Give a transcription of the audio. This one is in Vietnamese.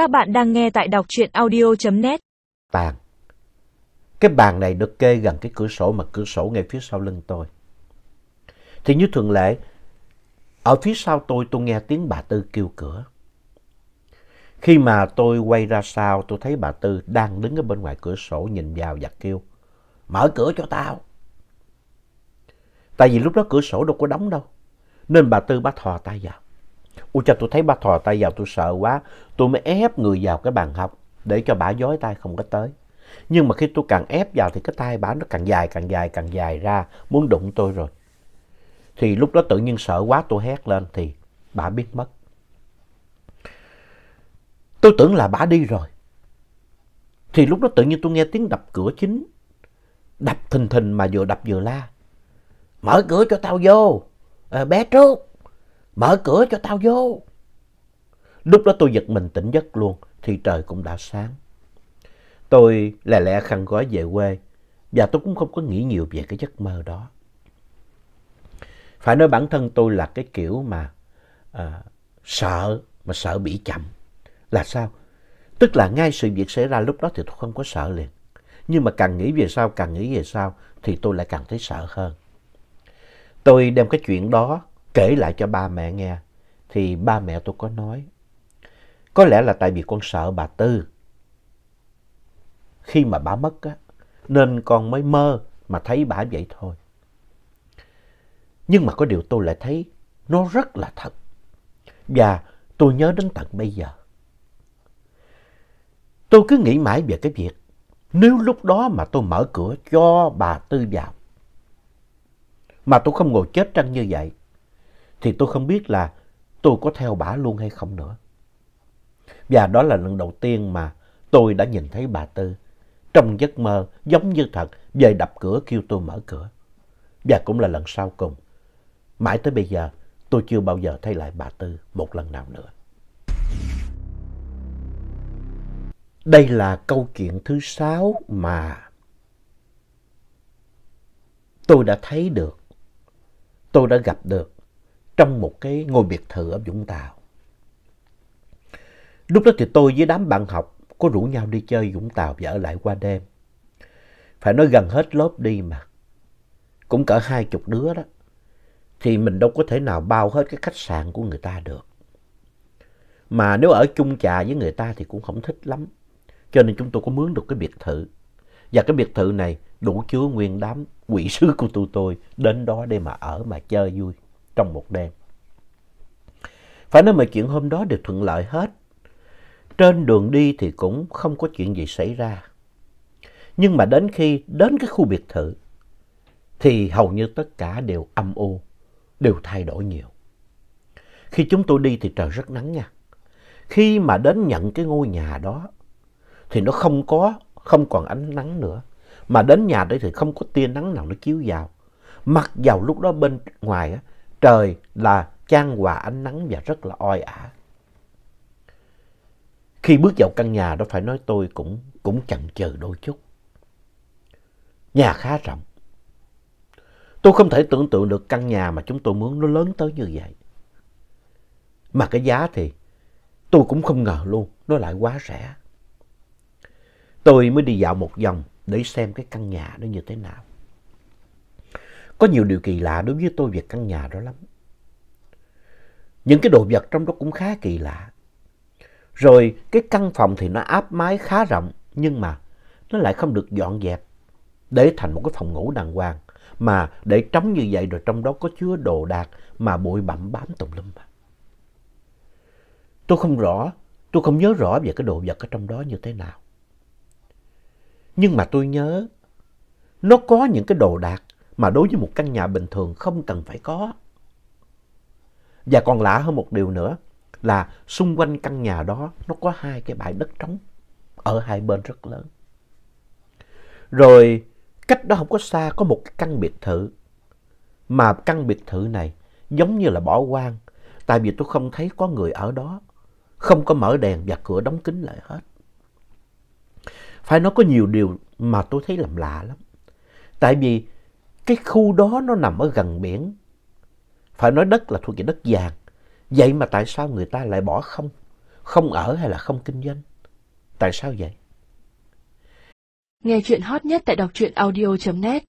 Các bạn đang nghe tại đọc truyện audio.net. Bàn. Cái bàn này được kê gần cái cửa sổ mà cửa sổ ngay phía sau lưng tôi. Thì như thường lệ, ở phía sau tôi tôi nghe tiếng bà Tư kêu cửa. Khi mà tôi quay ra sau tôi thấy bà Tư đang đứng ở bên ngoài cửa sổ nhìn vào và kêu. Mở cửa cho tao. Tại vì lúc đó cửa sổ đâu có đóng đâu. Nên bà Tư bắt thò tay vào. Ui cha tôi thấy bà thò tay vào tôi sợ quá. Tôi mới ép người vào cái bàn học để cho bà dối tay không có tới. Nhưng mà khi tôi càng ép vào thì cái tay bà nó càng dài càng dài càng dài ra muốn đụng tôi rồi. Thì lúc đó tự nhiên sợ quá tôi hét lên thì bà biết mất. Tôi tưởng là bà đi rồi. Thì lúc đó tự nhiên tôi nghe tiếng đập cửa chính. Đập thình thình mà vừa đập vừa la. Mở cửa cho tao vô. À, bé Trúc. Mở cửa cho tao vô. Lúc đó tôi giật mình tỉnh giấc luôn. Thì trời cũng đã sáng. Tôi lẹ lẹ khăn gói về quê. Và tôi cũng không có nghĩ nhiều về cái giấc mơ đó. Phải nói bản thân tôi là cái kiểu mà à, sợ, mà sợ bị chậm. Là sao? Tức là ngay sự việc xảy ra lúc đó thì tôi không có sợ liền. Nhưng mà càng nghĩ về sau, càng nghĩ về sau thì tôi lại càng thấy sợ hơn. Tôi đem cái chuyện đó kể lại cho ba mẹ nghe. Thì ba mẹ tôi có nói. Có lẽ là tại vì con sợ bà Tư. Khi mà bà mất á, nên con mới mơ mà thấy bà vậy thôi. Nhưng mà có điều tôi lại thấy nó rất là thật. Và tôi nhớ đến tận bây giờ. Tôi cứ nghĩ mãi về cái việc nếu lúc đó mà tôi mở cửa cho bà Tư vào mà tôi không ngồi chết trăng như vậy thì tôi không biết là tôi có theo bà luôn hay không nữa. Và đó là lần đầu tiên mà tôi đã nhìn thấy bà Tư trong giấc mơ giống như thật về đập cửa kêu tôi mở cửa. Và cũng là lần sau cùng. Mãi tới bây giờ tôi chưa bao giờ thấy lại bà Tư một lần nào nữa. Đây là câu chuyện thứ sáu mà tôi đã thấy được, tôi đã gặp được trong một cái ngôi biệt thự ở Vũng Tàu. Lúc đó thì tôi với đám bạn học có rủ nhau đi chơi Vũng Tàu và ở lại qua đêm. Phải nói gần hết lớp đi mà. Cũng cỡ hai chục đứa đó. Thì mình đâu có thể nào bao hết cái khách sạn của người ta được. Mà nếu ở chung trà với người ta thì cũng không thích lắm. Cho nên chúng tôi có mướn được cái biệt thự. Và cái biệt thự này đủ chứa nguyên đám quỷ sứ của tụi tôi đến đó để mà ở mà chơi vui trong một đêm. Phải nói mọi chuyện hôm đó đều thuận lợi hết. Trên đường đi thì cũng không có chuyện gì xảy ra. Nhưng mà đến khi đến cái khu biệt thự thì hầu như tất cả đều âm u, đều thay đổi nhiều. Khi chúng tôi đi thì trời rất nắng nha. Khi mà đến nhận cái ngôi nhà đó thì nó không có, không còn ánh nắng nữa. Mà đến nhà đấy thì không có tia nắng nào nó chiếu vào. Mặc dầu lúc đó bên ngoài á, trời là chan hòa ánh nắng và rất là oi ả. Khi bước vào căn nhà đó phải nói tôi cũng, cũng chần chừ đôi chút. Nhà khá rộng. Tôi không thể tưởng tượng được căn nhà mà chúng tôi mướn nó lớn tới như vậy. Mà cái giá thì tôi cũng không ngờ luôn, nó lại quá rẻ. Tôi mới đi dạo một vòng để xem cái căn nhà nó như thế nào. Có nhiều điều kỳ lạ đối với tôi về căn nhà đó lắm. Những cái đồ vật trong đó cũng khá kỳ lạ. Rồi cái căn phòng thì nó áp mái khá rộng nhưng mà nó lại không được dọn dẹp để thành một cái phòng ngủ đàng hoàng. Mà để trống như vậy rồi trong đó có chứa đồ đạc mà bụi bặm bám tùm lum. Tôi không rõ, tôi không nhớ rõ về cái đồ vật ở trong đó như thế nào. Nhưng mà tôi nhớ nó có những cái đồ đạc mà đối với một căn nhà bình thường không cần phải có. Và còn lạ hơn một điều nữa là xung quanh căn nhà đó nó có hai cái bãi đất trống ở hai bên rất lớn. Rồi cách đó không có xa có một cái căn biệt thự mà căn biệt thự này giống như là bỏ hoang tại vì tôi không thấy có người ở đó, không có mở đèn và cửa đóng kín lại hết. Phải nói có nhiều điều mà tôi thấy làm lạ lắm. Tại vì cái khu đó nó nằm ở gần biển. Phải nói đất là thuộc về đất vàng. Vậy mà tại sao người ta lại bỏ không? không ở hay là không kinh doanh? Tại sao vậy? Nghe chuyện hot nhất tại đọc truyện audio.net